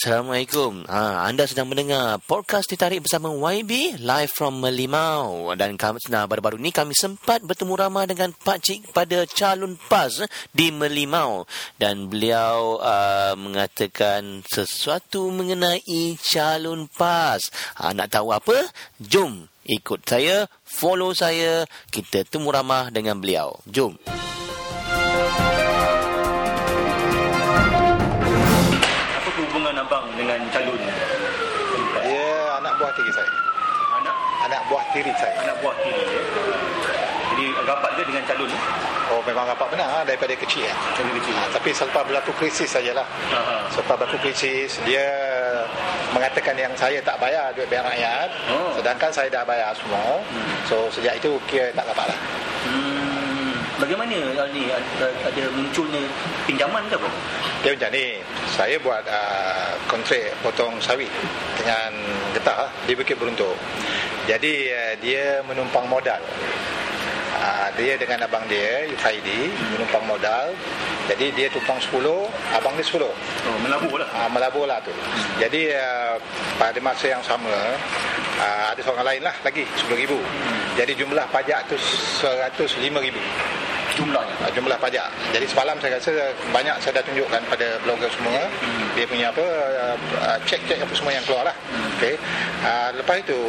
Assalamualaikum. Ha, anda sedang mendengar podcast ditarik bersama YB live from Melimau dan kami nah, baru-baru ni kami sempat bertemu ramah dengan Pak Cik pada calon PAS di Melimau dan beliau uh, mengatakan sesuatu mengenai calon PAS. Ha, nak tahu apa? Jom ikut saya, follow saya, kita temu ramah dengan beliau. Jom. dengan buah tiri saya. Anak buah tiri ya. Jadi rapat ke dengan calon? Oh memang rapat benar daripada kecil ya. Dari kecil. Ha, tapi selepas berlaku krisis sajalah. Aha. Selepas berlaku krisis dia mengatakan yang saya tak bayar duit bayar rakyat. Oh. Sedangkan saya dah bayar semua. Hmm. So sejak itu kira tak rapat lah. Hmm. Bagaimana hal ni? Ada, munculnya pinjaman ke apa? Dia macam ni. Saya buat uh, kontrak potong sawit Dengan getah di Bukit Beruntuk. Jadi uh, dia menumpang modal. Uh, Dia dengan abang dia Yufaidi Menumpang modal. Jadi dia tumpang 10 Abang dia 10 Oh, melabur lah. uh, Melabur lah tu. Jadi uh, pada masa yang sama uh, Ada seorang lain lah lagi RM10,000 Jadi jumlah pajak tu RM105,000 Jumlahnya. uh, jumlah pajak. Jadi semalam saya rasa banyak saya dah tunjukkan pada blogger semua hmm. dia punya apa uh, cek-cek apa semua yang keluar lah. Hmm. Okey. Uh, lepas itu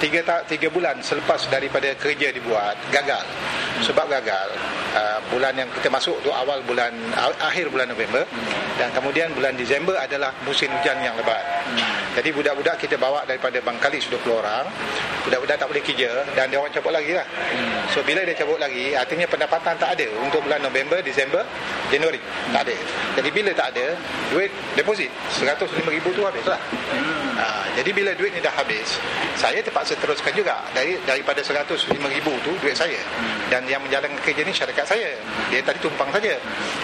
tiga ta- tiga bulan selepas daripada kerja dibuat gagal. Hmm. Sebab gagal uh, bulan yang kita masuk tu awal bulan akhir bulan November hmm. dan kemudian bulan Disember adalah musim hujan yang lebat. Hmm. Jadi budak-budak kita bawa daripada Bangkali sudah puluh orang. Budak-budak tak boleh kerja dan dia orang cabut lagi lah. Hmm. So bila dia cabut lagi artinya pendapatan tak ada untuk bulan November, Disember, Januari. Hmm. Tak ada. Jadi bila tak ada, duit deposit RM105,000 tu habis lah. Hmm. Ha, jadi bila duit ni dah habis, saya terpaksa teruskan juga dari daripada RM105,000 tu duit saya. Hmm. Dan yang menjalankan kerja ni syarikat saya. Dia tadi tumpang saja.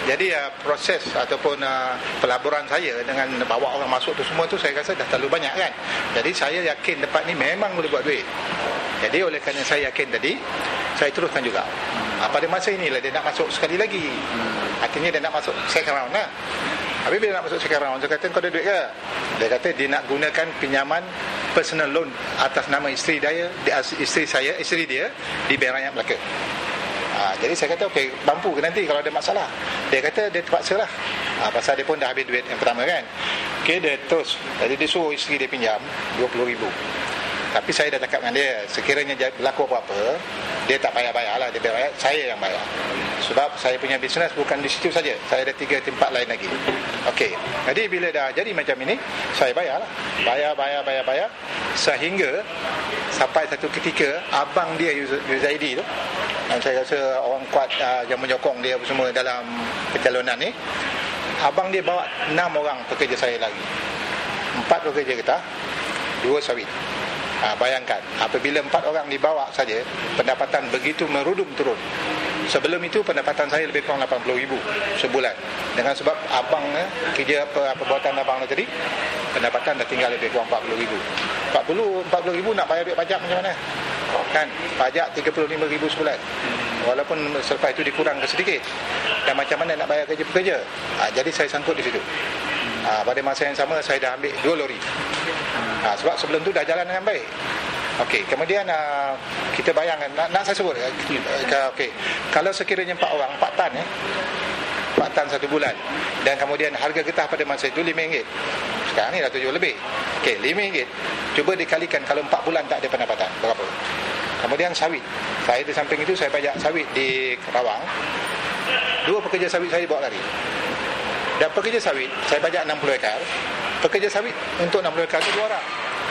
Jadi uh, proses ataupun uh, pelaburan saya dengan bawa orang masuk tu semua tu saya rasa dah terlalu banyak kan. Jadi saya yakin tempat ni memang boleh buat duit. Jadi oleh kerana saya yakin tadi, saya teruskan juga. Ha, pada masa inilah dia nak masuk sekali lagi. Artinya dia nak masuk second round lah. Habis bila nak masuk second round, saya kata kau ada duit ke? Dia kata dia nak gunakan pinjaman personal loan atas nama isteri dia, isteri saya, isteri dia di Bank Rakyat Melaka. Ha, jadi saya kata okey mampu ke nanti kalau ada masalah. Dia kata dia terpaksa lah. Ha, pasal dia pun dah habis duit yang pertama kan. Okey dia terus. Jadi dia suruh isteri dia pinjam RM20,000. Tapi saya dah cakap dengan dia Sekiranya berlaku apa-apa Dia tak payah-bayar lah Dia bayar, saya yang bayar. Sebab saya punya bisnes bukan di situ saja. Saya ada tiga tempat lain lagi. Okey. Jadi bila dah jadi macam ini Saya bayar lah Bayar, bayar, bayar, bayar. Sehingga Sampai satu ketika Abang dia Yuzaidi tu Dan saya rasa orang kuat uh, Yang menyokong dia semua dalam Pencalonan ni Abang dia bawa enam orang pekerja saya lagi Empat pekerja kita Dua sawit Ha, bayangkan apabila empat orang dibawa saja pendapatan begitu merudum turun. Sebelum itu pendapatan saya lebih kurang 80 ribu sebulan. Dengan sebab abang eh, kerja apa apa buatan abang tadi pendapatan dah tinggal lebih kurang 40 ribu. 40 40 ribu nak bayar duit pajak macam mana? Kan pajak 35 ribu sebulan. Walaupun selepas itu dikurang sedikit. Dan macam mana nak bayar kerja pekerja? Ha, jadi saya sangkut di situ. Ha, pada masa yang sama saya dah ambil dua lori. Ha, sebab sebelum tu dah jalan dengan baik. Okey, kemudian uh, kita bayangkan nak, nak saya sebut uh, okey. Kalau sekiranya empat orang, empat tan eh. Empat tan satu bulan dan kemudian harga getah pada masa itu RM5. Sekarang ni dah tujuh lebih. Okey, RM5. Cuba dikalikan kalau empat bulan tak ada pendapatan, berapa? Kemudian sawit. Saya di samping itu saya pajak sawit di Kerawang. Dua pekerja sawit saya bawa lari. Dan pekerja sawit saya pajak 60 ekar. Pekerja sawit untuk 60 ekar itu dua orang.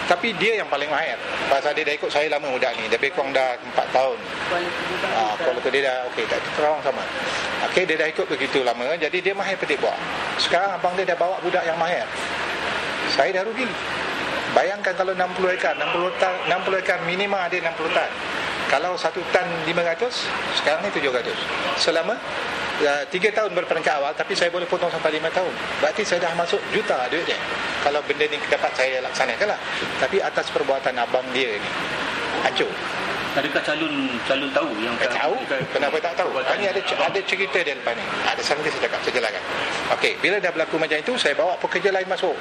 Tapi dia yang paling mahir Pasal dia dah ikut saya lama budak ni Dia kurang dah 4 tahun ha, Kalau dia dah Okey tak terawang sama Okey dia dah ikut begitu lama Jadi dia mahir petik buah Sekarang abang dia dah bawa budak yang mahir Saya dah rugi Bayangkan kalau 60 ekar 60 tan 60 ekar minima ada 60 tan Kalau 1 tan 500 Sekarang ni 700 Selama uh, 3 tahun berperingkat awal Tapi saya boleh potong sampai 5 tahun Berarti saya dah masuk juta duit dia Kalau benda ni dapat saya laksanakan lah Tapi atas perbuatan abang dia ni Hancur Adakah calon calon tahu yang tak tahu? Kenapa tak tahu? Ini ada ada cerita dia lepas ni. Ada sambil saya cakap, saya jelaskan. Okey, bila dah berlaku macam itu, saya bawa pekerja lain masuk.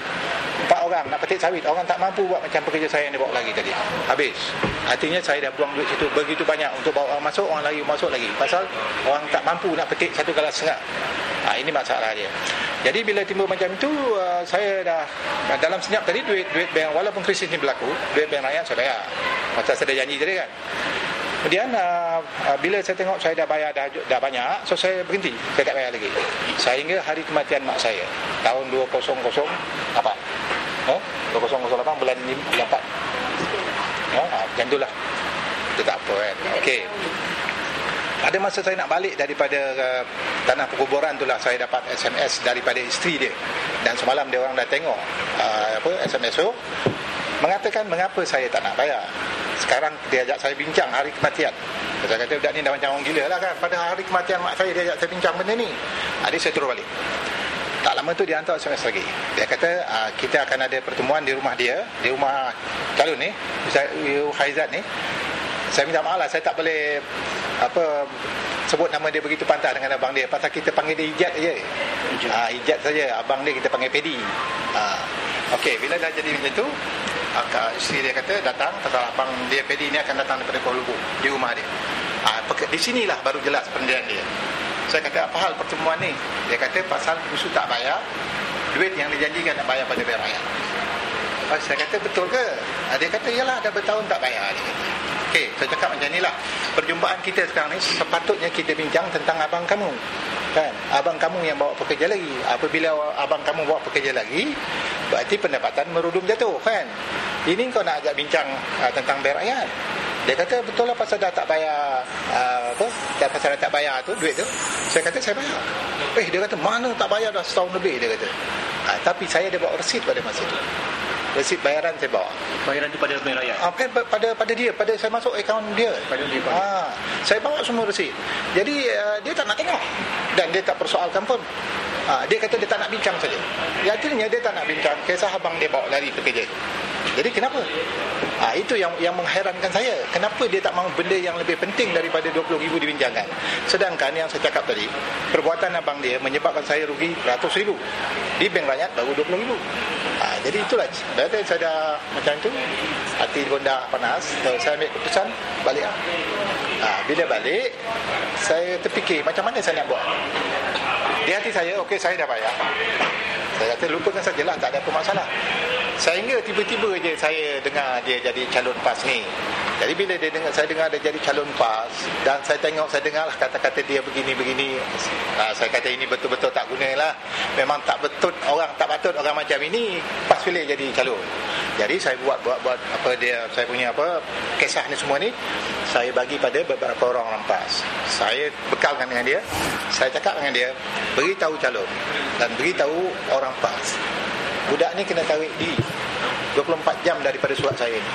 Orang nak petik sawit orang tak mampu buat macam pekerja saya dia bawa lagi tadi habis artinya saya dah buang duit situ begitu banyak untuk bawa orang masuk orang lagi masuk lagi pasal orang tak mampu nak petik satu galas setengah ha, ini masalah dia jadi bila timbul macam itu uh, saya dah dalam senyap tadi duit duit bank walaupun krisis ini berlaku duit bank rakyat saya bayar macam saya dah janji tadi kan Kemudian uh, uh, bila saya tengok saya dah bayar dah, dah banyak, so saya berhenti. Saya tak bayar lagi. Sehingga hari kematian mak saya tahun 2008. Eh? 2008 bulan 4. Oh, macam itulah. Itu tak apa kan. Okey. Ada masa saya nak balik daripada uh, tanah perkuburan tu lah saya dapat SMS daripada isteri dia. Dan semalam dia orang dah tengok uh, apa SMS tu mengatakan mengapa saya tak nak bayar. Sekarang dia ajak saya bincang hari kematian. Saya kata budak ni dah macam orang gila lah kan. Pada hari kematian mak saya dia ajak saya bincang benda ni. Jadi saya turun balik. Lama tu dia hantar SMS lagi. Dia kata uh, kita akan ada pertemuan di rumah dia, di rumah calon ni, Haizat ni. Saya minta maaf lah, saya tak boleh apa sebut nama dia begitu pantas dengan abang dia pasal kita panggil dia Ijat. Ah uh, Ijat saja, abang dia kita panggil Pedi. Uh, Okey, bila dah jadi macam tu, akak isteri dia kata datang pasal abang dia Pedi ni akan datang daripada Kuala Lumpur di rumah dia. Ah ha, di sinilah baru jelas pendirian dia. Saya kata apa hal pertemuan ni? Dia kata pasal usul tak bayar duit yang dijanjikan nak bayar pada bayar rakyat. Oh, saya kata betul ke? Ah, dia kata iyalah dah bertahun tak bayar dia kata. Okey, saya cakap macam inilah. Perjumpaan kita sekarang ni sepatutnya kita bincang tentang abang kamu. Kan? Abang kamu yang bawa pekerja lagi. Apabila abang kamu bawa pekerja lagi, berarti pendapatan merudum jatuh, kan? Ini kau nak ajak bincang uh, tentang bayar rakyat. Dia kata betul lah pasal dah tak bayar uh, Dah pasal tak bayar tu duit tu. Saya kata saya bayar. Eh dia kata mana tak bayar dah setahun lebih dia kata. Uh, tapi saya dia bawa resit pada masa itu resit bayaran saya bawa. Bayaran itu pada bank rakyat. Ah, pada, pada dia, pada saya masuk akaun dia. Pada dia. Ah, saya bawa semua resit. Jadi uh, dia tak nak tengok dan dia tak persoalkan pun. Ah, dia kata dia tak nak bincang saja. Ya akhirnya dia tak nak bincang kisah abang dia bawa lari ke kerja. Jadi kenapa? Ah itu yang yang mengherankan saya. Kenapa dia tak mahu benda yang lebih penting daripada 20,000 dibincangkan? Sedangkan yang saya cakap tadi, perbuatan abang dia menyebabkan saya rugi ratus ribu. Di bank rakyat baru 20,000. Jadi itulah. Dari saya dah macam itu, hati pun dah panas. So, saya ambil keputusan balik. Ah bila balik, saya terfikir macam mana saya nak buat. Di hati saya, okey saya dah bayar. Saya kata lupakan sajalah, tak ada apa masalah. Sehingga tiba-tiba je saya dengar dia jadi calon PAS ni. Jadi bila dia dengar saya dengar dia jadi calon PAS dan saya tengok saya dengarlah kata-kata dia begini-begini. Uh, saya kata ini betul-betul tak gunalah. Memang tak betul orang tak patut orang macam ini PAS pilih jadi calon. Jadi saya buat buat buat apa dia saya punya apa kisah ni semua ni saya bagi pada beberapa orang orang PAS. Saya bekalkan dengan dia. Saya cakap dengan dia beritahu calon dan beritahu orang PAS budak ni kena tarik di 24 jam daripada surat saya. Ni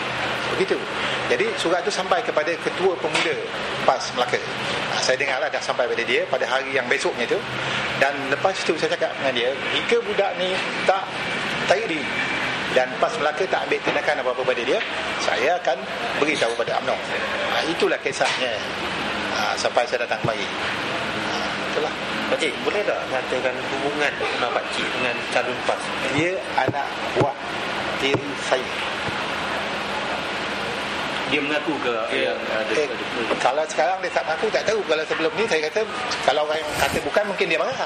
begitu. Jadi surat tu sampai kepada ketua pemuda PAS Melaka. Ha, saya dengar lah dah sampai pada dia pada hari yang besoknya tu. Dan lepas tu saya cakap dengan dia jika budak ni tak tarik di dan PAS Melaka tak ambil tindakan apa-apa pada dia saya akan beritahu pada UMNO. Ha, itulah kisahnya. Ha, sampai saya datang pagi ha, itulah Pakcik, boleh tak nyatakan hubungan Tuna Pakcik dengan calon PAS? Dia anak buah diri saya. Dia mengaku ke ya. yang ada, eh, ada, Kalau sekarang dia tak mengaku, tak tahu. Kalau sebelum ni saya kata, kalau orang kata bukan, mungkin dia marah.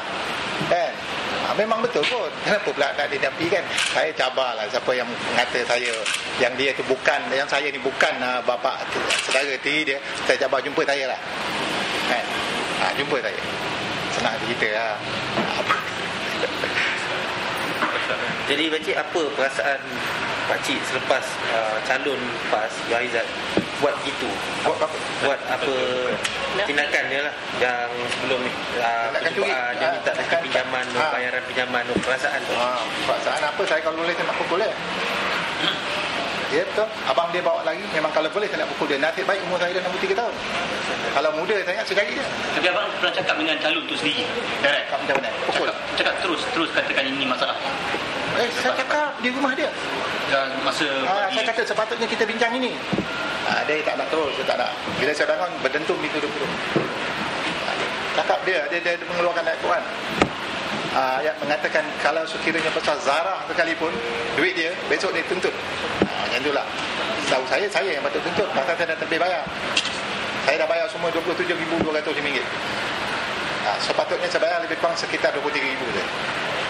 Kan? Ha, memang betul pun. Kenapa pula tak dinapi kan? Saya cabarlah siapa yang mengata saya yang dia tu bukan, yang saya ni bukan uh, bapa saudara tiri dia. Saya cabar jumpa saya lah. Kan? Ha, jumpa saya senang cerita lah. Jadi pakcik apa perasaan pakcik selepas uh, calon PAS Yaizat buat gitu buat apa buat apa tindakan dia lah yang sebelum uh, perjumpaan dia minta lagi pinjaman ha. bayaran pinjaman perasaan tu ha. perasaan apa saya kalau boleh saya nak pukul dia betul. Abang dia bawa lagi. Memang kalau boleh saya nak pukul dia. Nasib baik umur saya dah 63 tahun. Kalau muda saya saya cari dia. Tapi abang pernah cakap dengan calon tu sendiri. Direct. Cakap macam mana? Pukul. Cakap, cakap terus terus katakan ini masalah. Eh, saya cakap di rumah dia. Dan masa ha, saya kata sepatutnya kita bincang ini. Ha, dia tak nak terus, dia tak nak. Bila saya bangun berdentum di duduk-duduk. Ha, cakap dia, dia dia mengeluarkan ayat Quran. Uh, ayat mengatakan kalau sekiranya pasal zarah sekalipun duit dia besok dia tuntut. Uh, macam itulah tahu saya saya yang patut tuntut. Pasal saya dah terlebih bayar. Saya dah bayar semua RM27,200 uh, sepatutnya saya bayar lebih kurang sekitar RM23,000 je.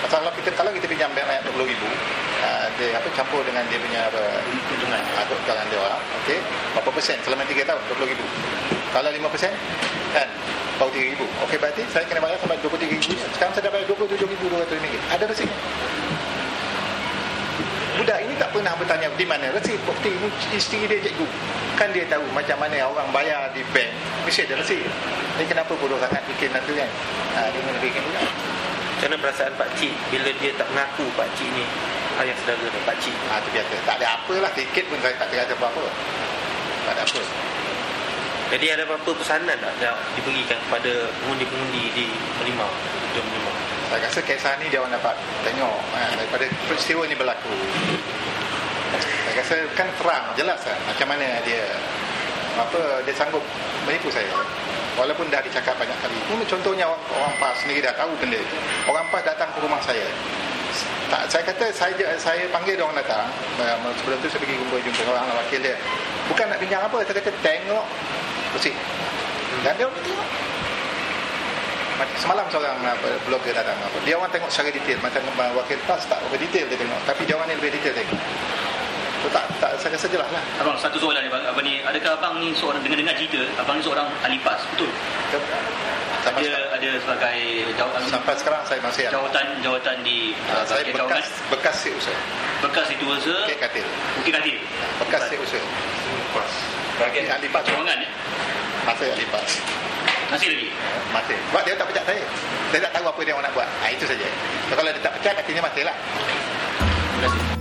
Pasal kalau kita kalau kita pinjam bank banyak 20 ribu uh, dia apa campur dengan dia punya apa keuntungan. Atau keuntungan dia orang okey. Berapa persen? Selama 3 tahun 20 ribu kalau 5 persen? Kan? Baru 3 ribu. Okey berarti saya kena bayar sampai 23 ribu. Sekarang saya dah bayar 27 ribu 200 ringgit. Ada resit budak ini tak pernah bertanya di mana resit bukti ini isteri dia cikgu. Kan dia tahu macam mana orang bayar di bank. Mesti ada resit ni kenapa bodoh sangat bikin nanti kan? Ha, dia menerbitkan juga. Macam mana perasaan Pak Cik bila dia tak mengaku Pak Cik ni? Ayah saudara Pak Cik. Ha, tu biasa. Tak ada apalah. Tiket pun saya tak kira apa-apa. Tak ada apa. Jadi ada apa-apa pesanan tak yang diberikan kepada pengundi-pengundi di Melimau? Di Melimau. Saya rasa kisah ni dia orang dapat tengok ha, daripada peristiwa ni berlaku. Saya rasa kan terang, jelas lah macam mana dia apa dia sanggup menipu saya. Walaupun dah dicakap banyak kali. Ini contohnya orang, orang PAS sendiri dah tahu benda itu. Orang PAS datang ke rumah saya. Tak, saya kata saya saya panggil dia orang datang. Uh, Sebelum tu saya pergi jumpa jumpa orang wakil dia. Bukan nak bincang apa, saya kata tengok bersih. Dan dia orang tengok. Macam Semalam seorang apa, blogger datang apa. Dia orang tengok secara detail macam wakil PAS tak berapa detail dia tengok. Tapi dia orang ni lebih detail tengok. So, tak, tak, saya rasa jelas lah. Abang satu soalan ni abang ni adakah abang ni seorang dengar-dengar cerita abang ni seorang ahli PAS betul? Sampai, Ada sekarang, ada sebagai jawatan sampai sekarang saya masih ada. jawatan jawatan di uh, saya bahagian jawatan bekas bekas setiausaha. bekas itu usaha Okey katil. Bukit Katil. Bekas setiausaha. Bahagian ahli PAS. cawangan ya. Masih ahli PAS. Masih lagi. Masih. Sebab dia tak pecat saya. Saya tak tahu apa dia orang nak buat. Ha, itu saja. So, kalau dia tak pecat, artinya masih lah. Terima kasih.